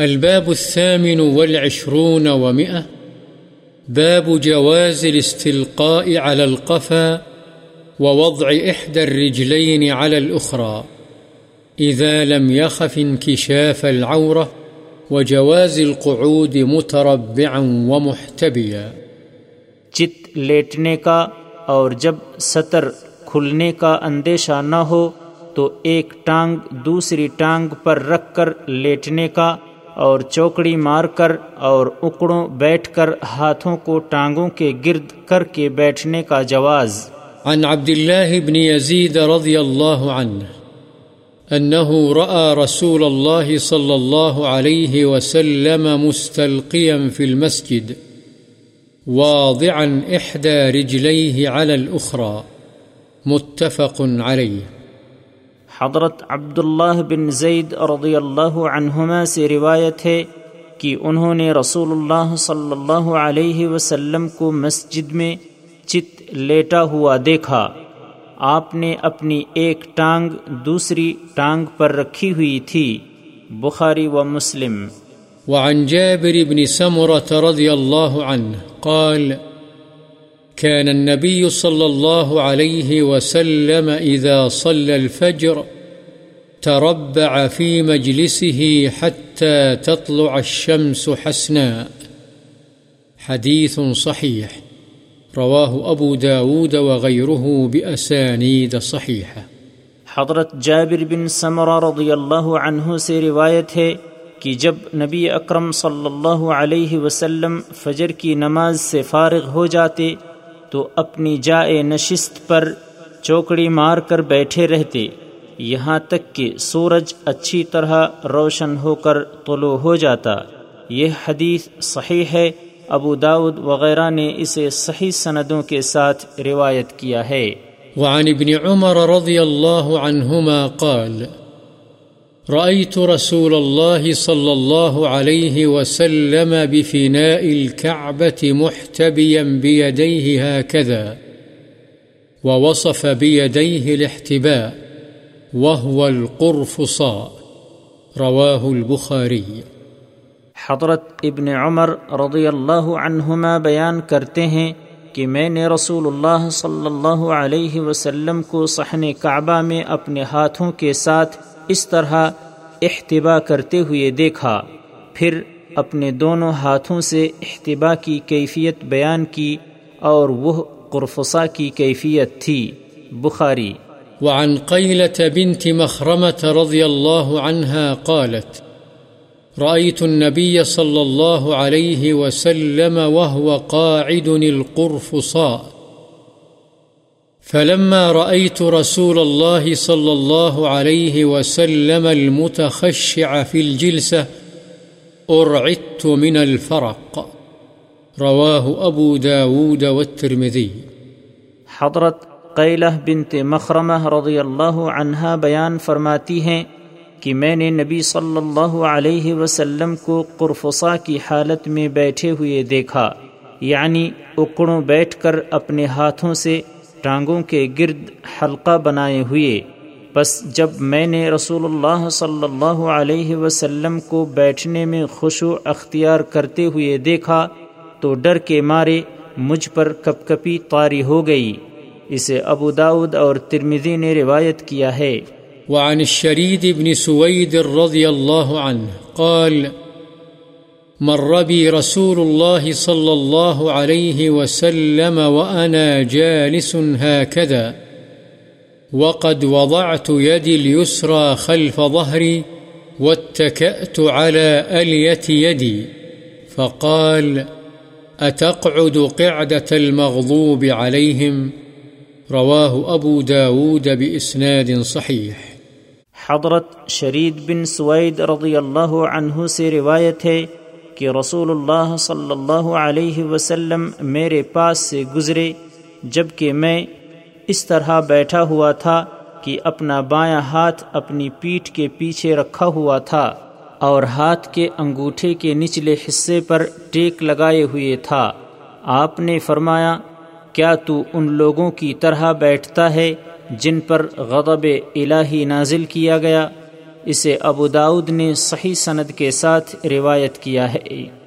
الباب الثامن والعشرون ومئة. باب جواز الاستلقاء على القفا ووضع إحدى الرجلين على الأخرى. إذا لم يخف انكشاف العورة وجواز القعود متربعا ومحتبيا. چت لیٹنے کا اور جب سطر کھلنے کا اندیشہ نہ ہو تو ایک ٹانگ دوسری ٹانگ پر رکھ کر لیٹنے کا اور چوکڑی مار کر اور اکڑوں بیٹھ کر ہاتھوں کو ٹانگوں کے گرد کر کے بیٹھنے کا جواز۔ عن عبد الله بن يزيد رضي الله عنه أنه رأى رسول الله صلى الله عليه وسلم مستلقيا في المسجد واضعا إحدى رجليه على الأخرى، متفق عليه۔ حضرت عبداللہ بن زید رضی اللہ عنہما سے روایت ہے کہ انہوں نے رسول اللہ صلی اللہ علیہ وسلم کو مسجد میں چت لیٹا ہوا دیکھا۔ آپ نے اپنی ایک ٹانگ دوسری ٹانگ پر رکھی ہوئی تھی۔ بخاری و مسلم۔ وعن جابر بن سمرة رضي الله عنه قال كان النبي صلى الله عليه وسلم إذا صلى الفجر تربع في مجلسه حتى تطلع الشمس حسناء حديث صحيح. رواه أبو داود وغيره بأسانيد صحيحة. حضرت جابر بن سمرہ رضی اللہ عنہ سے روایت ہے کہ جب نبی اکرم صلی اللہ علیہ وسلم فجر کی نماز سے فارغ ہو جاتے تو اپنی جائے نشست پر چوکڑی مار کر بیٹھے رہتے۔ یہاں تک کہ سورج اچھی طرح روشن ہو کر طلوع ہو جاتا۔ یہ حدیث صحیح ہے۔ ابو داود وغیرہ نے اسے صحیح سندوں کے ساتھ روایت کیا ہے۔ وعن ابن عمر رضی اللہ عنہما قال رأيت رسول الله صلى الله عليه وسلم بفناء الكعبة محتبيا بيديه هكذا، ووصف بيديه الاحتباء، وهو القرفصاء رواه البخاري. حضرت ابن عمر رضی اللہ عنہما بیان کرتے ہیں کہ میں نے رسول اللہ صلی اللہ علیہ وسلم کو صحن کعبہ میں اپنے ہاتھوں کے ساتھ اس طرح احتبا کرتے ہوئے دیکھا۔ پھر اپنے دونوں ہاتھوں سے احتبا کی کیفیت بیان کی اور وہ قرفصا کی کیفیت تھی۔ بخاری۔ وعن قيلة بنت مخرمة رضي الله عنها قالت، رأيت النبي صلى الله عليه وسلم وهو قاعد القرفصاء. فلما رأيت رسول الله صلى الله عليه وسلم المتخشع في الجلسة، أرعدت من الفرق. رواه أبو داود والترمذي. حضرت قیلہ بنت مخرمہ رضی اللہ عنہا بیان فرماتی ہیں کہ میں نے نبی صلی اللہ علیہ وسلم کو قرفصا کی حالت میں بیٹھے ہوئے دیکھا یعنی اکڑوں بیٹھ کر اپنے ہاتھوں سے ٹانگوں کے گرد حلقہ بنائے ہوئے۔ بس جب میں نے رسول اللہ صلی اللہ علیہ وسلم کو بیٹھنے میں خوشو اختیار کرتے ہوئے دیکھا تو ڈر کے مارے مجھ پر کپ کپی طاری ہو گئی۔ اسے ابو داود اور ترمذی نے روایت کیا ہے۔ وعن الشريد بن سويد رضي الله عنه قال مر بي رسول الله صلى الله عليه وسلم وأنا جالس هكذا. وقد وضعت يدي اليسرى خلف ظهري واتكأت على ألية يدي. فقال أتقعد قعدة المغضوب عليهم؟ رواه أبو داود بإسناد صحيح. حضرت شرید بن سوید رضی اللہ عنہ سے روایت ہے کہ رسول اللہ صلی اللہ علیہ وسلم میرے پاس سے گزرے جبکہ میں اس طرح بیٹھا ہوا تھا کہ اپنا بایاں ہاتھ اپنی پیٹھ کے پیچھے رکھا ہوا تھا اور ہاتھ کے انگوٹھے کے نچلے حصے پر ٹیک لگائے ہوئے تھا۔ آپ نے فرمایا، کیا تو ان لوگوں کی طرح بیٹھتا ہے جن پر غضب الہی نازل کیا گیا؟ اسے ابو داود نے صحیح سند کے ساتھ روایت کیا ہے۔